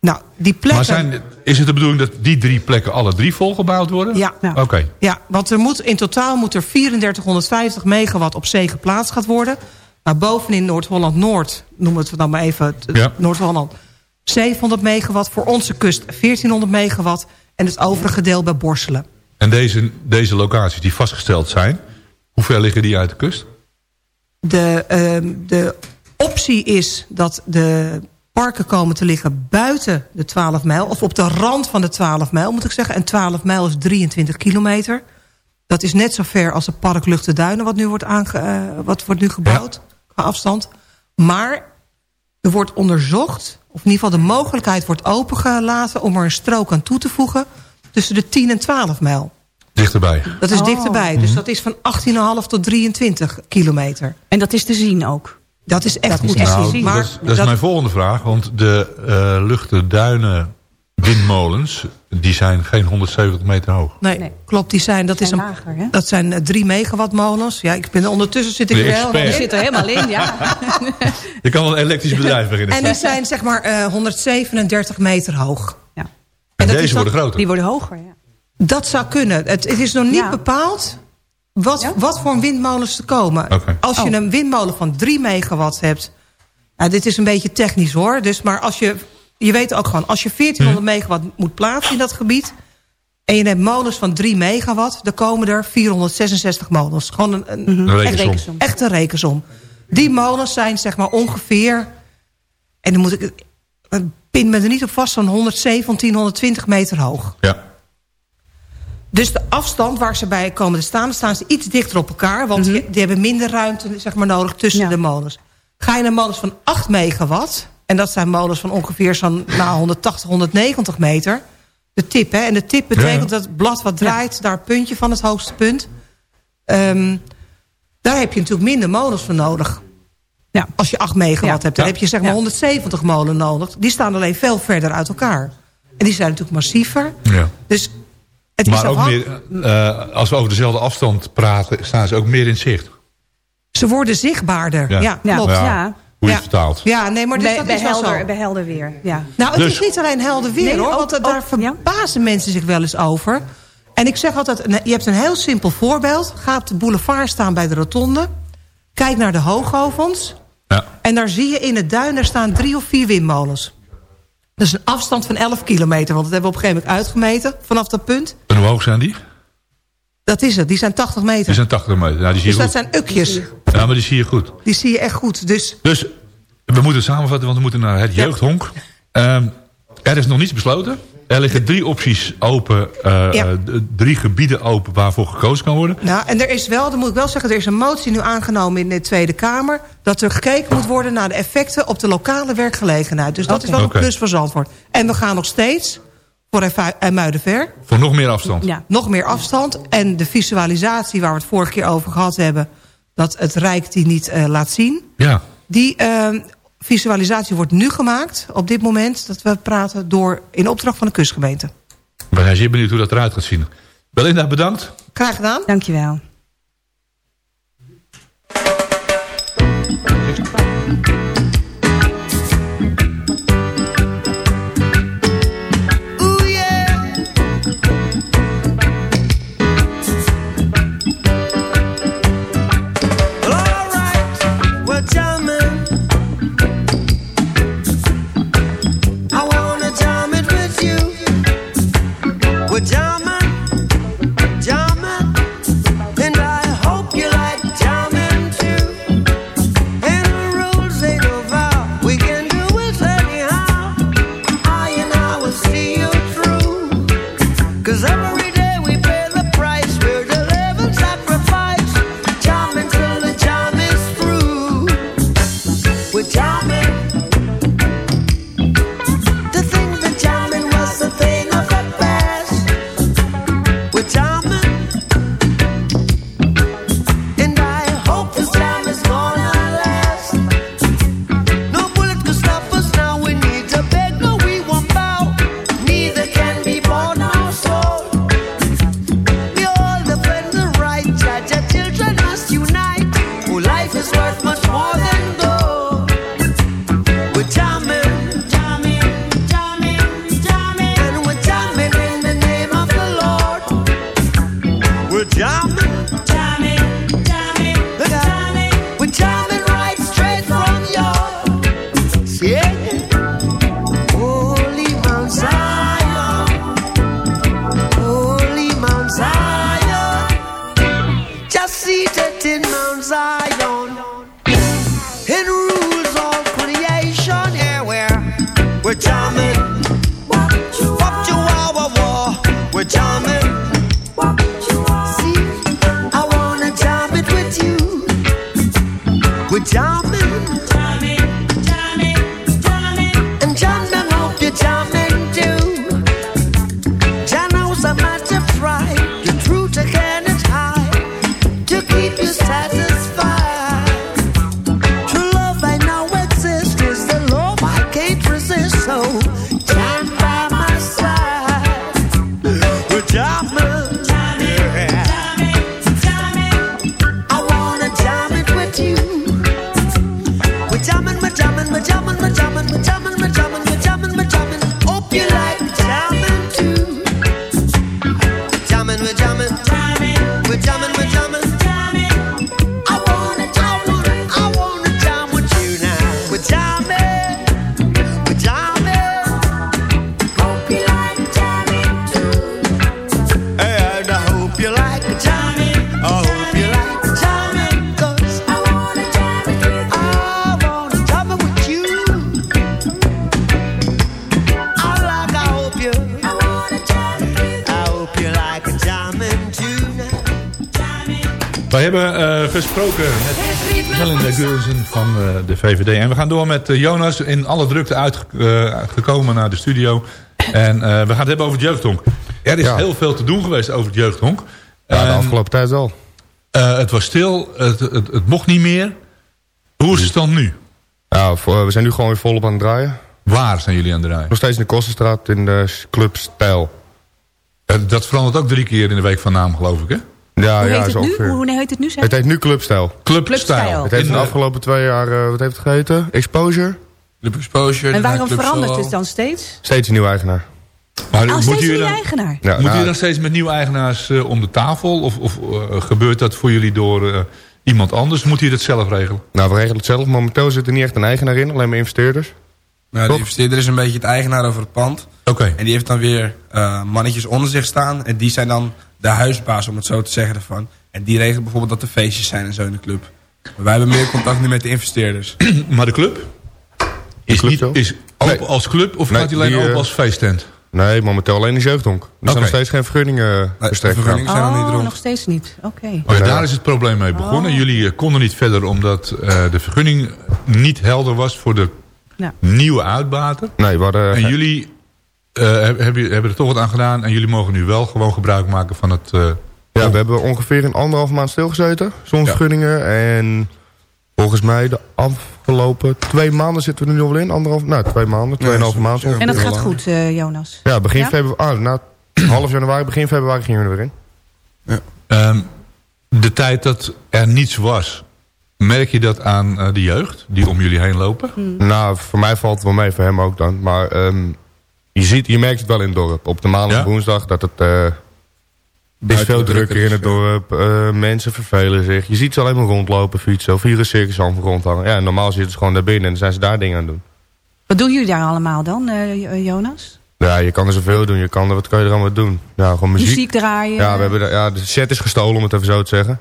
Nou, die plekken...
Maar zijn, is het de bedoeling dat die drie plekken alle drie volgebouwd worden?
Ja.
Ja.
Oké.
Ja, want er moet, in totaal moet er 3450 megawatt op zee geplaatst gaat worden. Maar bovenin Noord-Holland-Noord, noemen we het dan maar even...
Ja.
Noord-Holland, 700 megawatt. Voor onze kust 1400 megawatt. En het overige deel bij Borselen.
En deze, deze locaties die vastgesteld zijn, hoe ver liggen die uit de kust?
De, ehm, de optie is dat de parken komen te liggen buiten de 12 mijl... of op de rand van de 12 mijl, moet ik zeggen. En 12 mijl is 23 kilometer. Dat is net zo ver als het park Lucht de Duinen... wat nu wordt, aange, eh, wat wordt nu gebouwd, qua afstand. Maar er wordt onderzocht, of in ieder geval de mogelijkheid wordt opengelaten... om er een strook aan toe te voegen tussen de 10 en 12 mijl.
Dichterbij.
Dat is
Oh.
dichterbij, dus dat is van 18,5 tot 23 kilometer.
En dat is te zien ook.
Dat is echt
Dat is
goed
echt
te
te
zien. Maar
dat is, dat is mijn volgende vraag. Want de eh luchten duinen windmolens, die zijn geen 170 meter hoog.
Nee,
Nee.
klopt, die zijn, dat, is
Zijn
een,
lager, hè?
dat zijn eh, drie megawatt molens. Ja, ik ben ondertussen zit ik
De
er
expert.
Je zit er helemaal in, ja. [laughs]
Je kan een elektrisch bedrijf [laughs] beginnen.
En die zijn zeg maar eh, 137 meter hoog.
ja.
En deze worden groter.
Die worden hoger, ja.
Dat zou kunnen. Het, het is nog niet
Ja.
bepaald wat,
Ja?
wat voor windmolens er komen. Als je
Oh.
een windmolen van 3 megawatt hebt... Ja, dit is een beetje technisch hoor. Dus, maar als je, je weet ook gewoon... als je 1400 megawatt moet plaatsen in dat gebied... en je hebt molens van 3 megawatt... dan komen er 466 molens. Gewoon een, een,
Een rekensom.
Echt rekensom.
echte rekensom. Die molens zijn zeg maar ongeveer... en dan moet ik... pin me er niet op vast... van 117, 120 meter hoog.
Ja.
Dus de afstand waar ze bij komen te staan... dan staan ze iets dichter op elkaar... want
Mhm.
die, die hebben minder ruimte zeg maar, nodig tussen
Ja.
de molens. Ga je naar molens van 8 megawatt... en dat zijn molens van ongeveer zo'n nou, 180, 190 meter... de tip, hè? En de tip betekent
Ja.
dat het blad wat draait... daar puntje van het hoogste punt... Ehm, daar heb je natuurlijk minder molens voor nodig.
Ja.
Als je 8 megawatt
Ja.
hebt, dan
Ja.
heb je zeg maar
Ja.
170 molen nodig. Die staan alleen veel verder uit elkaar. En die zijn natuurlijk massiever.
ja.
Dus het is
Maar ook
afhan-
meer, eh, als we over dezelfde afstand praten, staan ze ook meer in zicht.
Ze worden zichtbaarder.
Ja.
Ja, klopt.
ja.
Ja. hoe je
Ja.
het vertaalt.
Ja, nee, maar dus
bij,
dat
bij
is wel
helder,
zo.
bij helder weer. Ja.
Nou, het
Dus-
is niet alleen helder weer,
Nee,
hoor.
ook-
Want
ook-
daar verbazen mensen zich wel eens over. En ik zeg altijd, je hebt een heel simpel voorbeeld. Ga op de boulevard staan bij de rotonde. Kijk naar de hoogovens.
Ja.
En daar zie je in het duin, daar staan drie of vier windmolens. Dat is een afstand van 11 kilometer. Want dat hebben we op een gegeven moment uitgemeten. Vanaf dat punt.
En hoe hoog zijn die?
Dat is het. Die zijn 80 meter.
Die zijn 80 meter. Ja, die zie
dus
je
dat
goed.
zijn ukjes.
Ja, maar die zie je goed.
Die zie je echt goed. Dus
Dus we moeten samenvatten, want we moeten naar het jeugdhonk. Ehm, er is nog niets besloten. Er liggen drie opties open, eh,
Ja.
eh, drie gebieden open waarvoor gekozen kan worden.
Nou, en er is wel, dat moet ik wel zeggen... er is een motie nu aangenomen in de Tweede Kamer... dat er gekeken moet worden naar de effecten op de lokale werkgelegenheid. Dus dat is wel een plus voor Zandvoort. En we gaan nog steeds voor Muidenver.
Voor nog meer afstand.
Ja.
Nog meer afstand. En de visualisatie waar we het vorige keer over gehad hebben... dat het Rijk die niet eh, laat zien.
Ja.
Die eh, visualisatie wordt nu gemaakt, op dit moment... dat we praten door in opdracht van de kustgemeente.
We zijn zeer benieuwd hoe dat eruit gaat zien. Belinda, bedankt.
Graag gedaan.
Dankjewel.
De VVD. En we gaan door met eh, Jonas in alle drukte uitgekomen naar de studio. En eh, we gaan het hebben over het jeugdhonk. Er is
Ja.
heel veel te doen geweest over het jeugdhonk.
Ja, de
En,
afgelopen tijd wel.
eh, het was stil, het, het, het mocht niet meer. Hoe is het dan nu?
Ja, we zijn nu gewoon weer volop aan het draaien.
Waar zijn jullie aan het draaien?
Nog steeds in de Kostenstraat in de club Stijl.
Eh, dat verandert ook drie keer in de week van naam, geloof ik, hè?
Ja,
hoe
ja,
heet het
zo
nu? Hoe heet het nu? Zeg?
Het heet nu Clubstijl.
Clubstijl.
Het heeft
In
de afgelopen twee jaar, eh, wat heeft het geheten? Exposure?
Club Exposure.
en waarom verandert het dan steeds?
Steeds een nieuwe eigenaar.
Maar
Oh, steeds een
dan-
eigenaar.
Ja,
Moeten
nou,
jullie dan steeds met nieuwe eigenaars eh, om de tafel? Of, of eh, gebeurt dat voor jullie door eh, iemand anders? Moet je dat zelf regelen?
nou, we regelen het zelf. Momenteel zit er niet echt een eigenaar in, alleen maar investeerders.
Nou, de investeerder is een beetje het eigenaar over het pand.
Oké.
En die heeft dan weer eh, mannetjes onder zich staan. En die zijn dan de huisbaas, om het zo te zeggen, ervan. En die regelen bijvoorbeeld dat er feestjes zijn en zo in de club. Maar wij hebben meer contact nu met de investeerders. [clears throat]
Maar de club? Is, niet, is open als club of
Nee,
gaat hij alleen
die, eh,
open als feesttent?
Nee, momenteel alleen de jeugdhonk. Er zijn nog steeds geen vergunningen uh, verstrekt.
vergunningen zijn nog niet
Oh,
rond.
nog steeds niet. Oké.
Oh, ja, daar is het probleem mee begonnen. Jullie eh, konden niet verder omdat eh, de vergunning niet helder was voor de
Ja.
nieuwe uitbaten.
Nee, we hadden...
En jullie eh, hebben, hebben hebben er toch wat aan gedaan en jullie mogen nu wel gewoon gebruik maken van het... eh,
Ja, we hebben ongeveer een anderhalf maand stilgezeten. Zonder vergunningen. En volgens mij de afgelopen twee maanden zitten we er nu al in. Anderhalf, nou, twee maanden. Tweeënhalve maand.
En dat gaat goed, eh, Jonas?
Ja, begin
Ja?
februari. Ah, nou, [clears throat] half januari, begin februari gingen we er weer in.
Ehm, de tijd dat er niets was, merk je dat aan eh, de jeugd die om jullie heen lopen?
Nou, voor mij valt het wel mee, voor hem ook dan. Maar ehm, je, ziet, je merkt het wel in het dorp. Op de maandag en woensdag dat het... eh is veel drukker in het dorp. Eh, mensen vervelen zich. Je ziet ze alleen maar rondlopen, fietsen. Of hier een circus aan rondhangen. Ja, normaal zitten ze gewoon daar binnen en dan zijn ze daar dingen aan het doen.
Wat doen jullie daar allemaal dan, eh, Jonas?
Ja, je kan er zoveel doen. Je kan er, wat kan je er allemaal doen? Ja, gewoon muziek.
Muziek draaien?
Ja, we hebben de, ja, de set is gestolen, om het even zo te zeggen.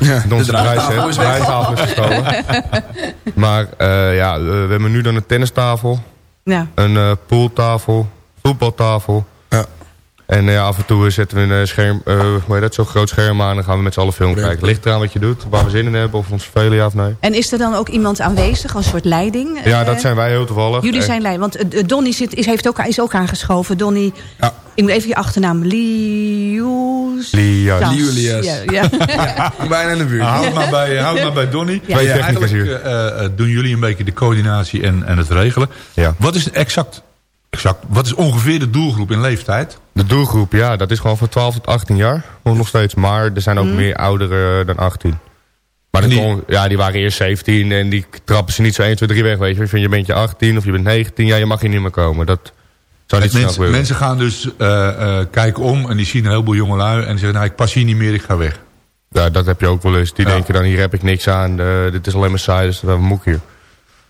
Ja, [laughs] de onze
draaitafel is weg.
draaitafel is gestolen. [laughs] maar eh, ja, we we hebben nu dan een tennistafel.
Ja.
Een eh, pooltafel. Voetbaltafel. En eh, af en toe zetten we een scherm, eh, hoe heet dat, zo'n groot scherm aan. En dan gaan we met z'n allen film kijken. Het ligt eraan wat je doet, waar we zin in hebben. Of ons vervelen, ja of nee.
En is er dan ook iemand aanwezig als soort leiding?
Ja,
Eh,
dat zijn wij heel toevallig.
Jullie
Eh,
zijn leiding. Want eh, Donnie zit, is, heeft ook, is ook aangeschoven. Donnie, ik moet even je achternaam. Lius.
Lias.
Ja,
Liulias.
Ja, ja. [laughs]
Bijna in de buurt.
Houd maar bij, houd maar bij Donny.
Ja.
Twee technicus
Eigenlijk eh, eh, doen jullie een beetje de coördinatie en, en het regelen.
Ja.
Wat is exact, exact, wat is ongeveer de doelgroep in leeftijd?
De doelgroep, ja, dat is gewoon van 12 tot 18 jaar. Nog nog steeds, maar er zijn ook
Mhm.
meer ouderen dan 18. Maar die, kon- ja, die waren eerst 17 en die trappen ze niet zo 1, 2, 3 weg. Weet je, vindt je bent je 18 of je bent 19, ja, je mag hier niet meer komen. Dat zou niet snel
Mensen,
gebeuren.
mensen gaan dus eh, kijken om en die zien een heleboel jongelui en die zeggen, nou ik pas hier niet meer, ik ga weg.
Ja, dat heb je ook wel eens. Die denken dan, hier heb ik niks aan, eh, dit is alleen maar saai, dus wat moet ik hier?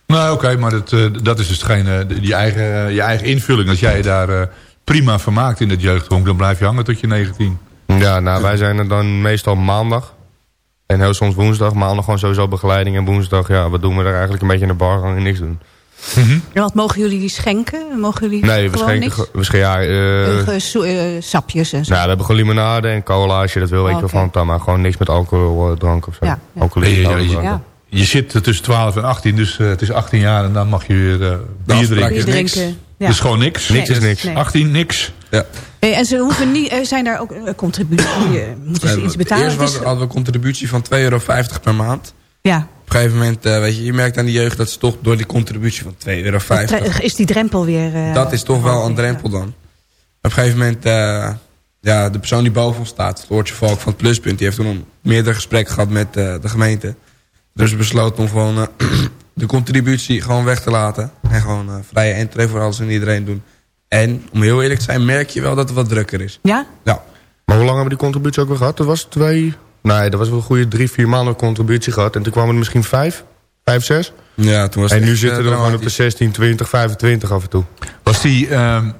Nou oké, maar dat, dat is dus geen, je, eigen, je eigen invulling. Als jij daar prima vermaakt in het jeugdhonk, dan blijf je hangen tot je 19.
Ja, nou, wij zijn er dan meestal maandag. En heel soms woensdag. Maandag gewoon sowieso begeleiding. En woensdag, ja, wat doen we er eigenlijk? Een beetje in de bar gaan en niks doen.
En wat mogen jullie die schenken? Mogen jullie
Nee, we
gewoon
schenken...
niks?
We schenken, ja, eh,
Eh, so- sapjes en zo.
Nou, we hebben gewoon limonade en cola als je dat wil, weet je wel van maar gewoon niks met alcohol, eh, drank of zo.
Ja, ja.
Drank.
Je- zit tussen 12 en 18, dus eh, het is 18 jaar en dan mag je weer eh, bier drinken.
is
Bier
niks.
drinken. Ja.
Dus gewoon niks.
Niks is niks.
Nee.
18, niks.
Ja.
Eh, En ze hoeven niet, er zijn daar ook eh, contributie, moeten ze iets betalen?
Eerst
is-
hadden hadden we een contributie van 2,50 euro per maand.
ja,
Op een gegeven moment, eh, weet je, je merkt aan de jeugd dat ze toch door die contributie van 2,50 euro...
is die drempel weer... eh,
dat is toch wel een drempel dan. Op een gegeven moment, eh, ja, de persoon die boven ons staat, Floortje Valk van het Pluspunt, die heeft toen een meerdere gesprekken gehad met eh, de gemeente. Dus we besloten om gewoon eh, [clears throat] de contributie gewoon weg te laten. En gewoon eh, vrije entree voor alles en iedereen doen. En, om heel eerlijk te zijn, merk je wel dat het wat drukker is.
Ja?
Ja.
Maar hoe lang hebben we die contributie ook weer gehad? Dat was twee... Nee, dat was wel een goede drie, vier maanden contributie gehad. En toen kwamen er misschien vijf, vijf, zes.
Ja, toen was
En nu
echt,
zitten
eh,
we er gewoon op de
dramatisch.
16, 20, 25 af en toe.
Was die ehm,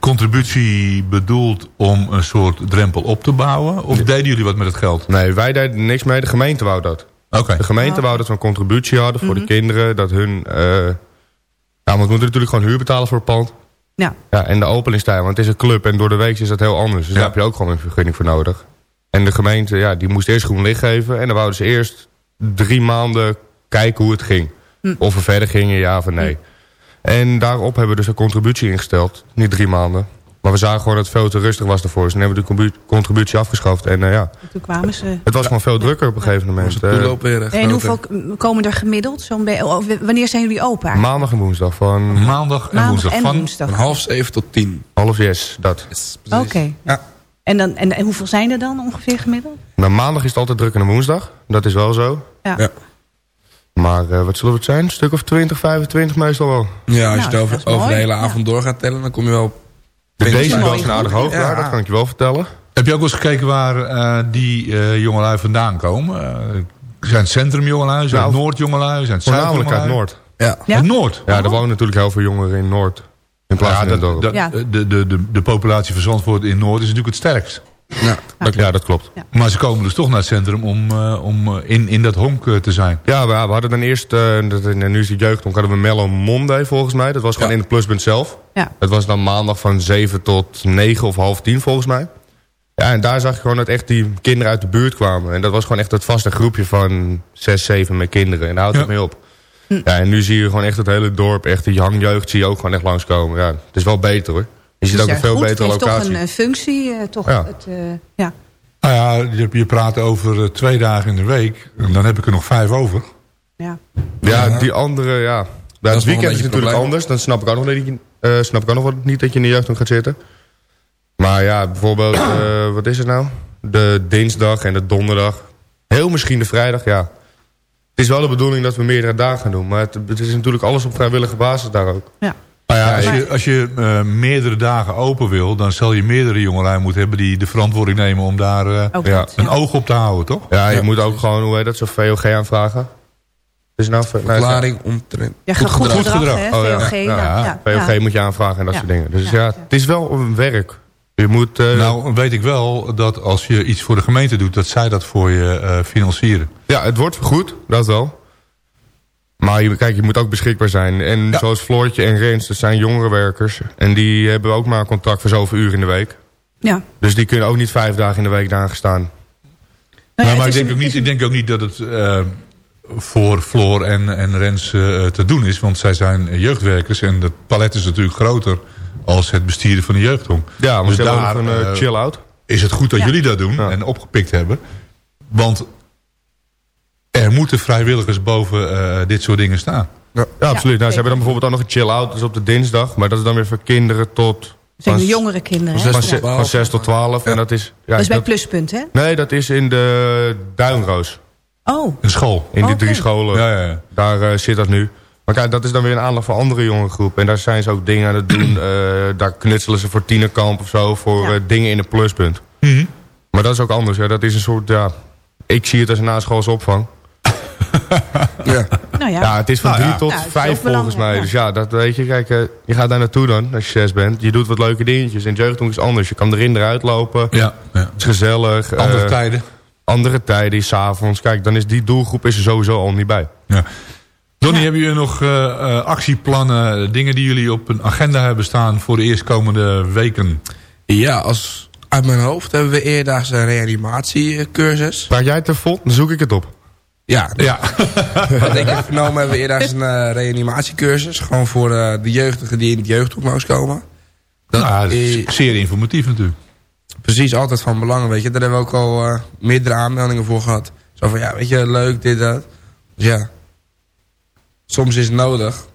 contributie bedoeld om een soort drempel op te bouwen? Of deden jullie wat met het geld?
Nee, wij deden niks mee. De gemeente wou dat.
Oké.
De gemeente wou dat we een contributie hadden voor de kinderen. Dat hun... eh ja, want we moeten natuurlijk gewoon huur betalen voor het pand.
Ja.
Ja, en de openingstijl, want het is een club en door de week is dat heel anders. Dus daar heb je ook gewoon een vergunning voor nodig. En de gemeente, ja, die moest eerst groen licht geven. En dan wouden ze eerst drie maanden kijken hoe het ging. Of we verder gingen, ja of nee. En daarop hebben we dus een contributie ingesteld. Niet drie maanden. Maar we zagen gewoon dat het veel te rustig was daarvoor. Dus toen hebben we de contributie afgeschaft. En eh, ja,
Toen kwamen ze...
het was gewoon veel drukker op een gegeven moment. Eh,
weer eh,
En hoeveel komen er gemiddeld? Zo'n oh, wanneer zijn jullie open eigenlijk?
maandag en woensdag van
Maandag en
Maandag
woensdag.
en
van,
woensdag.
Van half zeven tot tien.
half yes, dat.
Yes.
Oké.
Ja.
En, dan, en, en hoeveel zijn er dan ongeveer gemiddeld?
Nou, maandag is het altijd druk en een woensdag. Dat is wel zo.
Ja.
Ja.
Maar eh, wat zullen we het zijn? Een stuk of 20, 25 meestal wel.
Ja, als
Nou,
je het
dat
over, de hele
Ja.
avond door gaat tellen, dan kom je wel... op
De
20,
deze
25.
een aardig hoog, ja.
Ja.
dat kan ik je wel vertellen.
Heb je ook wel eens gekeken waar eh, die eh, jongelui vandaan komen? Eh, zijn het centrum jongelui, zijn het
Nou,
Noord jongelui, zijn het Zuid
Voornamelijk uit? Noord.
Ja.
Ja?
Uit Noord?
Ja, er wonen natuurlijk heel veel jongeren in Noord. In plaats
Ja,
van in het
dat,
dorp.
dat,
Ja.
de, de, de, de populatie van Zandvoort in Noord is natuurlijk het sterkst.
Ja.
Dat- ja, dat klopt.
Maar ze komen dus toch naar het centrum om, eh, om eh, in, in dat honk eh, te zijn.
Ja, we, we hadden dan eerst, eh, dat, en nu is het jeugdhonk, hadden we Mellow Monday volgens mij. Dat was gewoon
Ja.
in het pluspunt zelf.
Ja.
Dat was dan maandag van 7 tot 9 of half 10 volgens mij. Ja, en daar zag je gewoon dat echt die kinderen uit de buurt kwamen. En dat was gewoon echt het vaste groepje van 6, 7 met kinderen. En daar houdt het mee op. Ja, en nu zie je gewoon echt het hele dorp, echt die hangjeugd zie je ook gewoon echt langskomen. Ja, het is wel beter hoor. Je ziet
Dus
ook een veel
goed,
betere
Het heeft
locatie.
toch een, eh, functie. eh, toch
Ja.
het, eh, ja.
Nou ja, je, je praat over twee dagen in de week. En dan heb ik er nog vijf over.
Ja.
Ja, die andere, ja. Bij
is
het weekend is het natuurlijk
probleem.
anders. Dan snap ik ook nog, niet, dat je- eh, snap ik ook nog wel niet dat je in de jeugdhonk gaat zitten. Maar ja, bijvoorbeeld, eh, [clears throat] wat is het nou? De dinsdag en de donderdag. Heel misschien de vrijdag, ja. Het is wel de bedoeling dat we meerdere dagen gaan doen. Maar het, het is natuurlijk alles op vrijwillige basis daar ook.
Ja.
Ja, als je, als je eh, meerdere dagen open wil... dan zal je meerdere jongelui moeten hebben... die de verantwoording nemen om daar eh,
Ja.
een oog op te houden, toch?
Ja, je
Ja.
moet ook gewoon, hoe heet dat, zo'n VOG aanvragen. Is het nou,
Verklaring omtrent.
Ja,
goed
goed,
gedrag.
hè,
Oh, ja.
VOG.
Ja,
nou,
ja.
ja,
VOG
ja.
moet je aanvragen en dat
Ja.
soort dingen. Dus
Ja.
ja, het is wel een werk. Je moet... eh,
Nou, weet ik wel dat als je iets voor de gemeente doet... dat zij dat voor je eh, financieren.
Ja, het wordt vergoed, dat wel. Maar je, kijk, je moet ook beschikbaar zijn. En
Ja.
zoals Floortje en Rens, dat zijn jongere werkers. En die hebben ook maar een contract voor zoveel uur in de week.
Ja.
Dus die kunnen ook niet vijf dagen in de week daar gestaan.
Nou
Nou,
ja,
maar ik denk, ook niet, ik denk ook niet dat het eh, voor Floor en, en Rens eh, te doen is. Want zij zijn jeugdwerkers en het palet is natuurlijk groter... als het bestieren van de jeugdhonk.
Ja, maar
dus
ze hebben
daar
ook een eh, chill-out.
is het goed dat
Ja.
jullie dat doen
Ja.
en opgepikt hebben. Want er moeten vrijwilligers boven eh, dit soort dingen staan.
Ja, absoluut. nou, ze hebben dan bijvoorbeeld ook nog een chill-out. Dat is op de dinsdag. Maar dat is dan weer voor kinderen tot...
zijn de
van-
jongere kinderen.
Van,
hè?
zes-
Ja.
van 6 tot 12. En dat is... Ja,
Dat is bij
dat-
Pluspunt, hè?
nee, dat is in de Duinroos.
Oh,
Een school.
In die
Oké.
drie scholen.
Ja, ja, ja.
Daar eh, zit dat nu. Maar kijk, dat is dan weer een aandacht voor andere jonge groepen. En daar zijn ze ook dingen aan het doen. [clears throat] Eh, daar knutselen ze voor tienerkamp of zo. Voor
Ja.
eh, dingen in een pluspunt.
Mhm.
Maar dat is ook anders. Ja. Dat is een soort, ja... Ik zie het als een naschoolse opvang. [laughs]
Ja.
nou ja.
Ja, het is van
Nou
drie
ja.
tot
is
vijf volgens mij. Dus ja, dat weet je. Kijk, eh, je gaat daar naartoe dan, als je zes bent. Je doet wat leuke dingetjes. En jeugdhonk is anders. Je kan erin eruit lopen.
Ja, ja.
Het is gezellig.
Andere
eh,
tijden.
Andere tijden, s'avonds. Kijk, dan is die doelgroep is er sowieso al niet bij.
Ja. Donnie, hebben jullie nog eh, eh, actieplannen, dingen die jullie op een agenda hebben staan voor de eerstkomende weken?
Ja, als, uit mijn hoofd hebben we eerdaags een reanimatiecursus.
Praat jij het er vol? Dan zoek ik het op.
Ja,
Ja. [laughs]
wat ik heb vernomen hebben we eerdaags een eh, reanimatiecursus. Gewoon voor eh, de jeugdigen die in het jeugdhoek mogen komen. Dat
Nou, dat is
is
zeer informatief natuurlijk.
precies altijd van belang, weet je. Daar hebben we ook al eh, meerdere aanmeldingen voor gehad. Zo van, ja, weet je, leuk, dit, dat. Dus ja, soms is het nodig.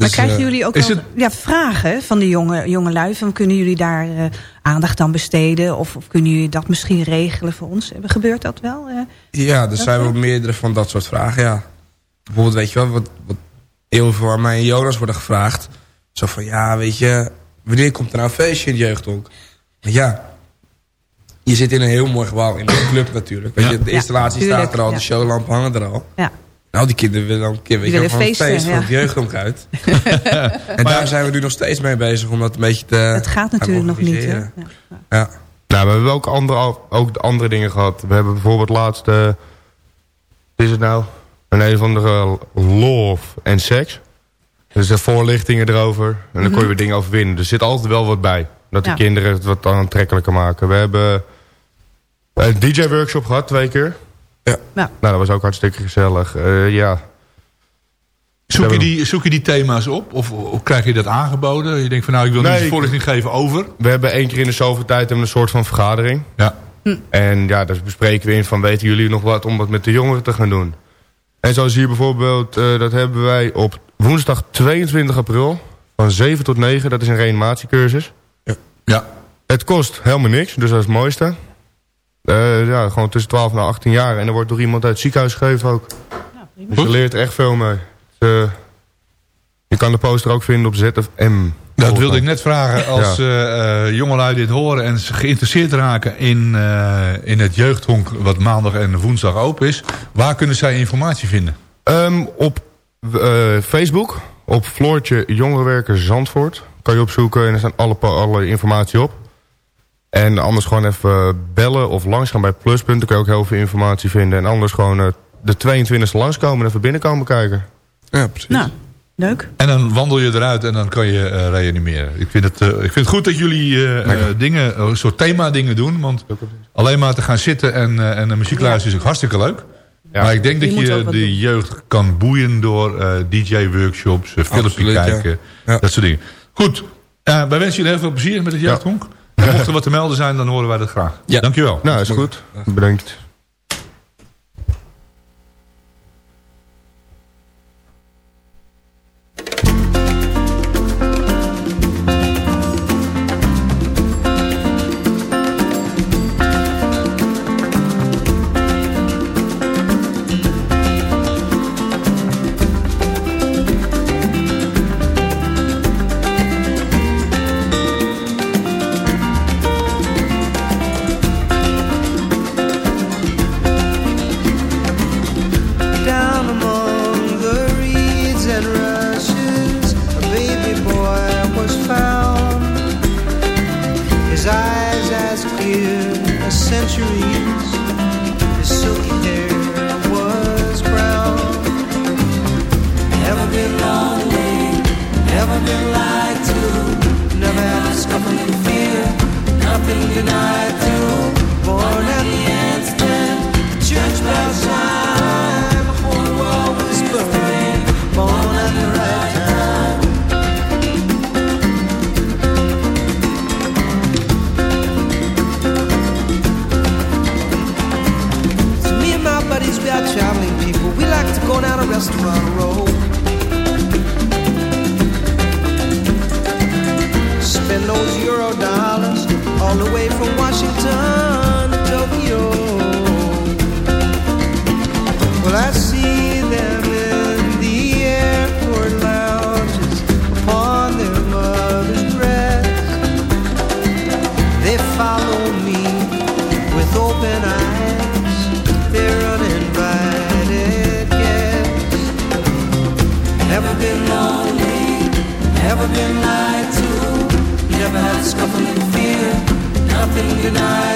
Maar
Dus,
krijgen
eh,
jullie ook wel
het-
ja, vragen van de jonge, jonge lui? Van, kunnen jullie daar eh, aandacht aan besteden? Of, of kunnen jullie dat misschien regelen voor ons? Eh, Gebeurt dat wel?
Ja, er zijn wel meerdere van dat soort vragen, ja. Bijvoorbeeld, weet je wel, wat, wat heel veel aan mij en Jonas worden gevraagd. Zo van, ja, weet je, wanneer komt er nou een feestje in het jeugdhonk? Maar ja, je zit in een heel mooi gebouw, in een club natuurlijk. Weet
Ja.
je, de
Ja,
installatie
tuurlijk,
staat er al,
ja.
de showlampen hangen er al.
Ja.
Nou, die kinderen willen dan een keer, weet je, een
feesten,
feest
ja.
voor het jeugdhonk uit. [laughs] en daar zijn we nu nog steeds mee bezig om dat een beetje te
Het gaat natuurlijk nog niet. Hè? Ja.
Ja.
Nou, we hebben ook andere, ook andere dingen gehad. We hebben bijvoorbeeld laatst... eh, wat is het nou? Een een of andere love en seks. Dus de voorlichtingen erover. En dan kon je weer dingen over winnen. Dus er zit altijd wel wat bij. Dat de
Ja.
kinderen het wat aantrekkelijker maken. We hebben een DJ-workshop gehad, twee keer.
Ja.
Ja.
Nou, dat was ook hartstikke gezellig. Eh, ja.
Zoek je, die, zoek je die thema's op? Of, of krijg je dat aangeboden? Je denkt van nou, ik wil nu
Nee,
een voorlichting geven over.
We hebben één keer in de zoveel tijd hebben een soort van vergadering.
Ja.
En ja, daar bespreken we in van weten jullie nog wat om wat met de jongeren te gaan doen. En zo zie je bijvoorbeeld, eh, dat hebben wij op woensdag 22 april van 7 tot 9. Dat is een reanimatiecursus.
Ja.
Het kost helemaal niks, dus dat is het mooiste. Eh, ja, gewoon tussen 12 en 18 jaar. En er wordt door iemand uit het ziekenhuis gegeven ook. dus je leert er echt veel mee. Dus, eh, je kan de poster ook vinden op ZFM.
Dat wilde ik net vragen. Als
Ja.
eh, eh, jongelui dit horen en ze geïnteresseerd raken in, eh, in het jeugdhonk... wat maandag en woensdag open is... waar kunnen zij informatie vinden?
Ehm, op eh, Facebook, op Floortje Jongerenwerker Zandvoort. Kan je opzoeken en er staan alle, alle informatie op. En anders gewoon even bellen of langsgaan bij Pluspunt. Dan kun je ook heel veel informatie vinden. En anders gewoon eh, de 22e langskomen en even binnenkomen kijken.
Ja, precies.
Nou, leuk.
En dan wandel je eruit en dan kan je eh, reanimeren. Ik vind, het, eh, ik vind het goed dat jullie dingen, een soort thema dingen doen. Want alleen maar te gaan zitten en, eh, en muziek luisteren is ook hartstikke leuk. Maar ik denk
Je
dat je de
doen.
jeugd kan boeien door eh, DJ-workshops, uh, filmpje
Absoluut, ja.
kijken,
Ja.
dat soort dingen. Goed, eh, wij wensen jullie heel veel plezier met het jeugdhonk. En mocht er wat te melden zijn, dan horen wij dat graag.
Ja.
Dankjewel.
Nou, is goed. Bedankt.
Denied nothing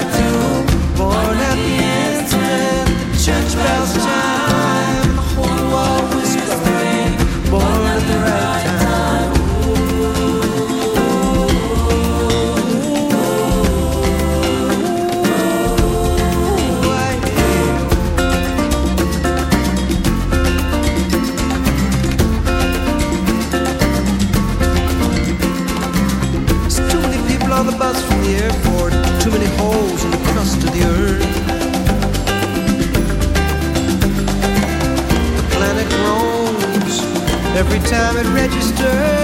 every time it registers